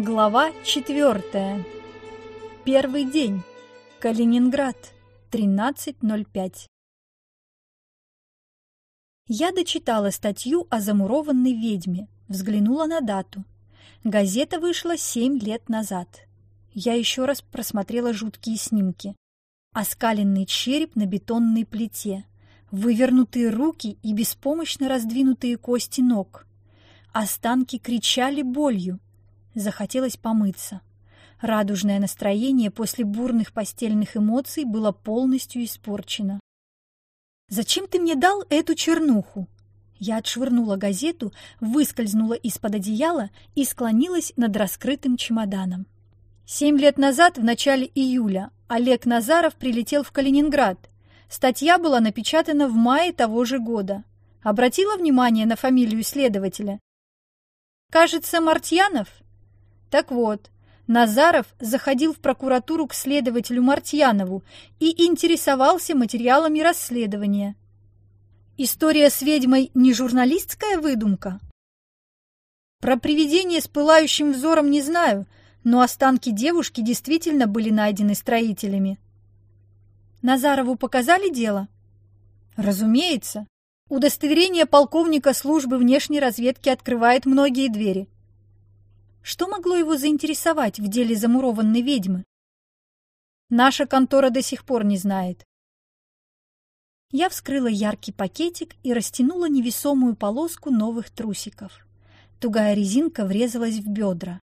Глава четвертая. Первый день. Калининград. 13.05. Я дочитала статью о замурованной ведьме, взглянула на дату. Газета вышла семь лет назад. Я еще раз просмотрела жуткие снимки. Оскаленный череп на бетонной плите, вывернутые руки и беспомощно раздвинутые кости ног. Останки кричали болью. Захотелось помыться. Радужное настроение после бурных постельных эмоций было полностью испорчено. «Зачем ты мне дал эту чернуху?» Я отшвырнула газету, выскользнула из-под одеяла и склонилась над раскрытым чемоданом. Семь лет назад, в начале июля, Олег Назаров прилетел в Калининград. Статья была напечатана в мае того же года. Обратила внимание на фамилию следователя? Кажется, Мартьянов? Так вот, Назаров заходил в прокуратуру к следователю Мартьянову и интересовался материалами расследования. История с ведьмой не журналистская выдумка? Про привидение с пылающим взором не знаю, но останки девушки действительно были найдены строителями. Назарову показали дело? Разумеется. Удостоверение полковника службы внешней разведки открывает многие двери. Что могло его заинтересовать в деле замурованной ведьмы? Наша контора до сих пор не знает. Я вскрыла яркий пакетик и растянула невесомую полоску новых трусиков. Тугая резинка врезалась в бедра.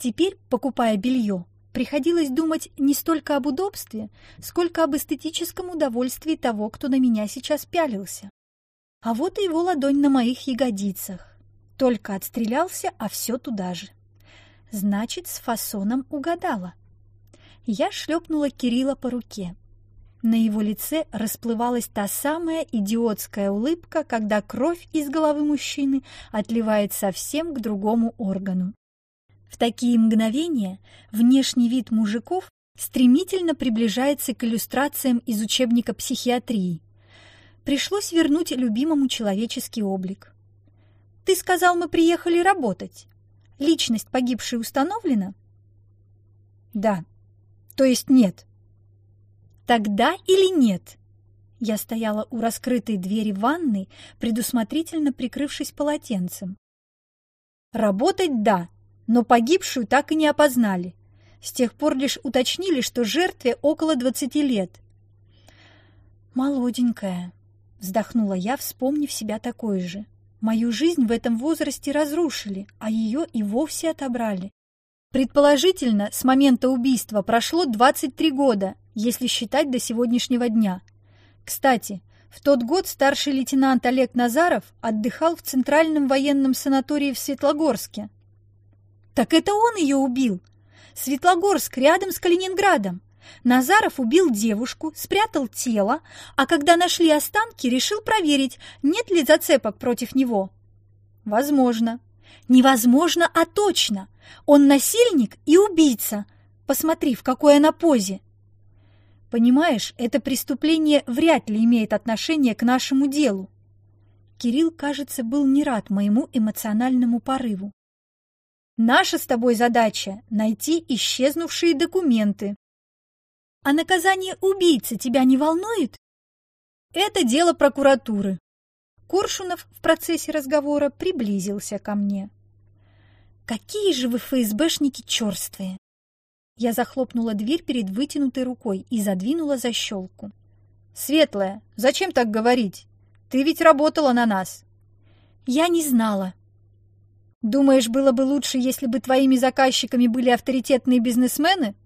Теперь, покупая белье, приходилось думать не столько об удобстве, сколько об эстетическом удовольствии того, кто на меня сейчас пялился. А вот и его ладонь на моих ягодицах. Только отстрелялся, а все туда же. Значит, с фасоном угадала. Я шлепнула Кирилла по руке. На его лице расплывалась та самая идиотская улыбка, когда кровь из головы мужчины отливает совсем к другому органу. В такие мгновения внешний вид мужиков стремительно приближается к иллюстрациям из учебника психиатрии. Пришлось вернуть любимому человеческий облик. Ты сказал, мы приехали работать. Личность погибшей установлена? Да. То есть нет. Тогда или нет? Я стояла у раскрытой двери ванной, предусмотрительно прикрывшись полотенцем. Работать – да, но погибшую так и не опознали. С тех пор лишь уточнили, что жертве около двадцати лет. «Молоденькая», — вздохнула я, вспомнив себя такой же. Мою жизнь в этом возрасте разрушили, а ее и вовсе отобрали. Предположительно, с момента убийства прошло 23 года, если считать до сегодняшнего дня. Кстати, в тот год старший лейтенант Олег Назаров отдыхал в Центральном военном санатории в Светлогорске. Так это он ее убил. Светлогорск рядом с Калининградом. Назаров убил девушку, спрятал тело, а когда нашли останки, решил проверить, нет ли зацепок против него. Возможно. Невозможно, а точно. Он насильник и убийца. Посмотри, в какой она позе. Понимаешь, это преступление вряд ли имеет отношение к нашему делу. Кирилл, кажется, был не рад моему эмоциональному порыву. Наша с тобой задача — найти исчезнувшие документы, а наказание убийцы тебя не волнует? Это дело прокуратуры. Коршунов в процессе разговора приблизился ко мне. Какие же вы ФСБшники черствые! Я захлопнула дверь перед вытянутой рукой и задвинула защелку. «Светлая, зачем так говорить? Ты ведь работала на нас!» «Я не знала!» «Думаешь, было бы лучше, если бы твоими заказчиками были авторитетные бизнесмены?»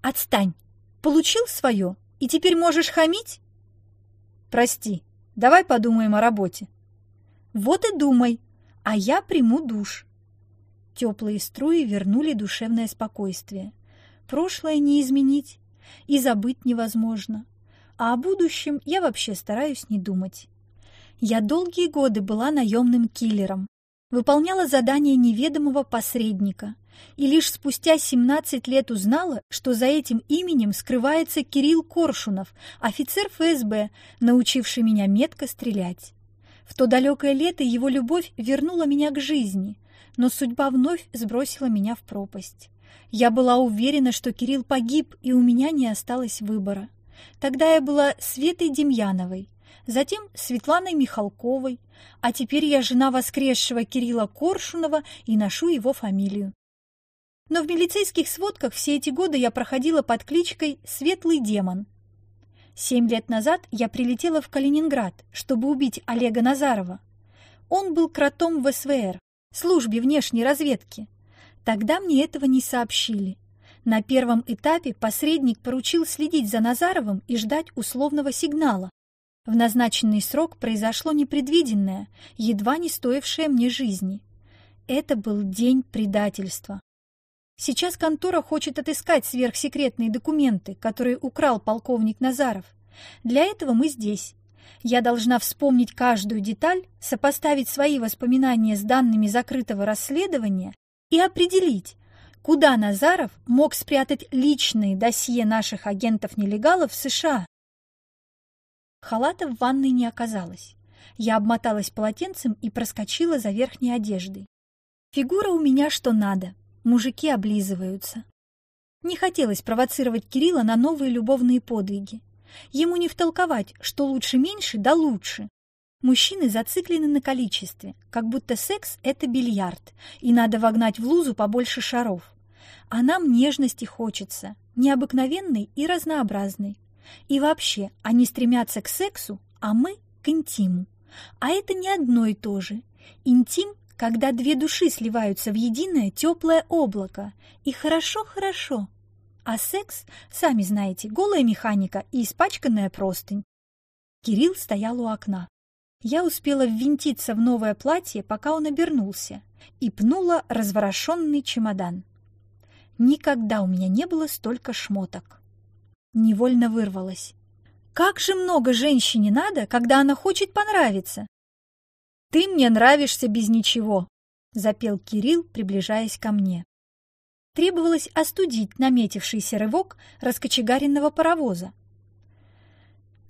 «Отстань! Получил свое, и теперь можешь хамить? Прости, давай подумаем о работе. Вот и думай, а я приму душ. Теплые струи вернули душевное спокойствие. Прошлое не изменить и забыть невозможно. А о будущем я вообще стараюсь не думать. Я долгие годы была наемным киллером, выполняла задания неведомого посредника и лишь спустя 17 лет узнала, что за этим именем скрывается Кирилл Коршунов, офицер ФСБ, научивший меня метко стрелять. В то далекое лето его любовь вернула меня к жизни, но судьба вновь сбросила меня в пропасть. Я была уверена, что Кирилл погиб, и у меня не осталось выбора. Тогда я была Светой Демьяновой, затем Светланой Михалковой, а теперь я жена воскресшего Кирилла Коршунова и ношу его фамилию. Но в милицейских сводках все эти годы я проходила под кличкой «Светлый демон». Семь лет назад я прилетела в Калининград, чтобы убить Олега Назарова. Он был кротом в СВР, службе внешней разведки. Тогда мне этого не сообщили. На первом этапе посредник поручил следить за Назаровым и ждать условного сигнала. В назначенный срок произошло непредвиденное, едва не стоившее мне жизни. Это был день предательства. Сейчас контора хочет отыскать сверхсекретные документы, которые украл полковник Назаров. Для этого мы здесь. Я должна вспомнить каждую деталь, сопоставить свои воспоминания с данными закрытого расследования и определить, куда Назаров мог спрятать личные досье наших агентов-нелегалов в США. Халата в ванной не оказалось. Я обмоталась полотенцем и проскочила за верхней одеждой. Фигура у меня что надо, мужики облизываются. Не хотелось провоцировать Кирилла на новые любовные подвиги. Ему не втолковать, что лучше меньше, да лучше. Мужчины зациклены на количестве, как будто секс — это бильярд, и надо вогнать в лузу побольше шаров. А нам нежности хочется, необыкновенной и разнообразной. И вообще, они стремятся к сексу, а мы — к интиму. А это не одно и то же. Интим, когда две души сливаются в единое теплое облако. И хорошо-хорошо. А секс, сами знаете, голая механика и испачканная простынь. Кирилл стоял у окна. Я успела ввинтиться в новое платье, пока он обернулся, и пнула разворошенный чемодан. Никогда у меня не было столько шмоток. Невольно вырвалась. Как же много женщине надо, когда она хочет понравиться? Ты мне нравишься без ничего, запел Кирилл, приближаясь ко мне. Требовалось остудить наметившийся рывок раскочегаренного паровоза,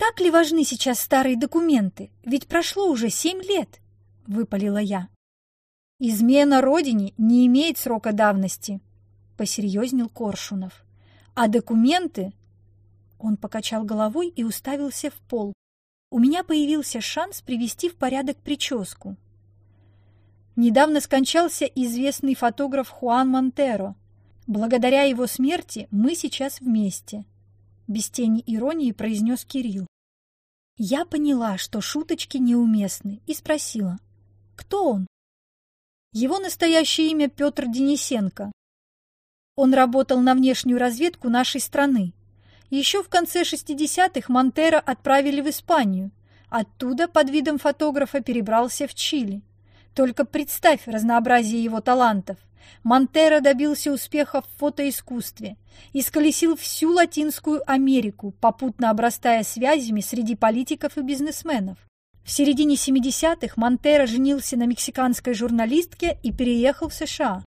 так ли важны сейчас старые документы? Ведь прошло уже семь лет, — выпалила я. Измена родине не имеет срока давности, — посерьезнел Коршунов. А документы... Он покачал головой и уставился в пол. У меня появился шанс привести в порядок прическу. Недавно скончался известный фотограф Хуан Монтеро. Благодаря его смерти мы сейчас вместе. Без тени иронии произнес Кирилл. Я поняла, что шуточки неуместны, и спросила, кто он? Его настоящее имя Петр Денисенко. Он работал на внешнюю разведку нашей страны. Еще в конце 60-х Монтера отправили в Испанию. Оттуда под видом фотографа перебрался в Чили. Только представь разнообразие его талантов. Монтера добился успеха в фотоискусстве, исколесил всю Латинскую Америку, попутно обрастая связями среди политиков и бизнесменов. В середине 70-х Монтера женился на мексиканской журналистке и переехал в США.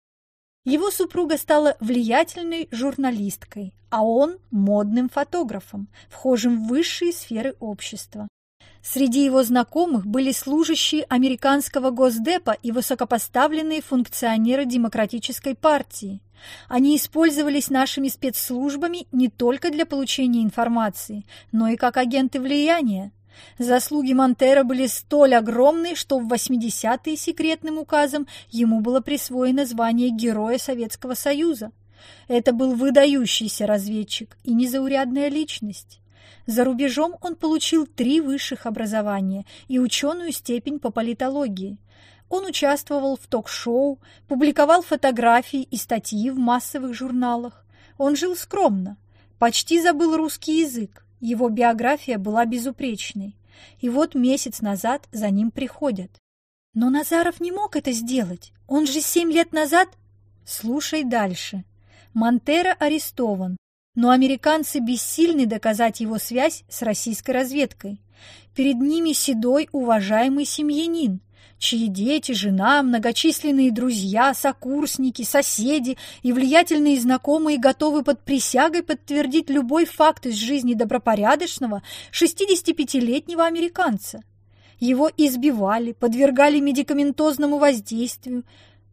Его супруга стала влиятельной журналисткой, а он – модным фотографом, вхожим в высшие сферы общества. Среди его знакомых были служащие американского Госдепа и высокопоставленные функционеры Демократической партии. Они использовались нашими спецслужбами не только для получения информации, но и как агенты влияния. Заслуги Монтера были столь огромны, что в 80-е секретным указом ему было присвоено звание Героя Советского Союза. Это был выдающийся разведчик и незаурядная личность. За рубежом он получил три высших образования и ученую степень по политологии. Он участвовал в ток-шоу, публиковал фотографии и статьи в массовых журналах. Он жил скромно, почти забыл русский язык. Его биография была безупречной. И вот месяц назад за ним приходят. Но Назаров не мог это сделать. Он же семь лет назад... Слушай дальше. Монтера арестован, но американцы бессильны доказать его связь с российской разведкой. Перед ними седой, уважаемый семьянин, чьи дети, жена, многочисленные друзья, сокурсники, соседи и влиятельные знакомые готовы под присягой подтвердить любой факт из жизни добропорядочного 65-летнего американца. Его избивали, подвергали медикаментозному воздействию,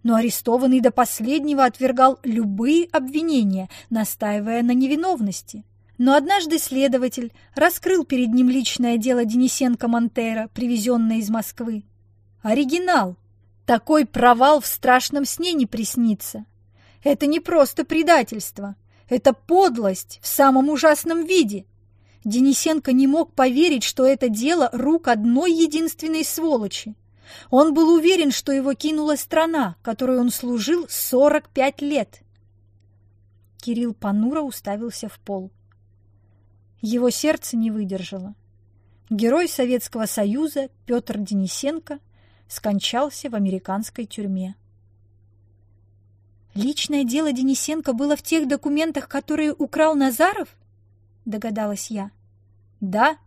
но арестованный до последнего отвергал любые обвинения, настаивая на невиновности. Но однажды следователь раскрыл перед ним личное дело Денисенко-Монтера, привезенное из Москвы. Оригинал. Такой провал в страшном сне не приснится. Это не просто предательство. Это подлость в самом ужасном виде. Денисенко не мог поверить, что это дело рук одной единственной сволочи. Он был уверен, что его кинула страна, которой он служил 45 лет. Кирилл понуро уставился в пол. Его сердце не выдержало. Герой Советского Союза Петр Денисенко скончался в американской тюрьме. «Личное дело Денисенко было в тех документах, которые украл Назаров?» — догадалась я. «Да»,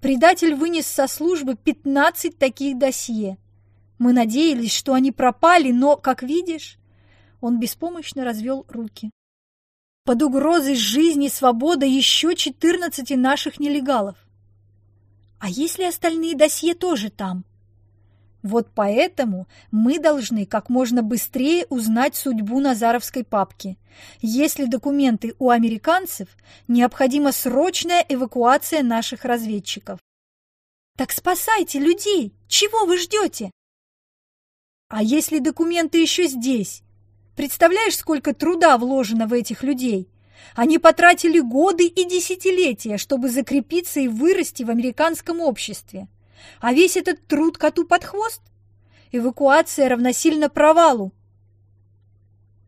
Предатель вынес со службы 15 таких досье. Мы надеялись, что они пропали, но, как видишь, он беспомощно развел руки. Под угрозой жизни и свободы еще 14 наших нелегалов. А если остальные досье тоже там? Вот поэтому мы должны как можно быстрее узнать судьбу Назаровской папки. Если документы у американцев, необходима срочная эвакуация наших разведчиков. Так спасайте людей! Чего вы ждете? А если документы еще здесь? Представляешь, сколько труда вложено в этих людей? Они потратили годы и десятилетия, чтобы закрепиться и вырасти в американском обществе. А весь этот труд коту под хвост? Эвакуация равносильно провалу.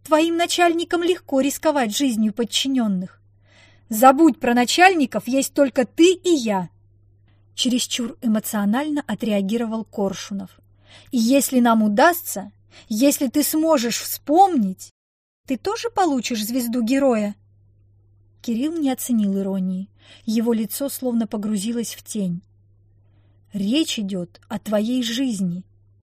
Твоим начальникам легко рисковать жизнью подчиненных. Забудь про начальников, есть только ты и я. Чересчур эмоционально отреагировал Коршунов. И если нам удастся, если ты сможешь вспомнить, ты тоже получишь звезду героя. Кирилл не оценил иронии. Его лицо словно погрузилось в тень. Речь идет о твоей жизни.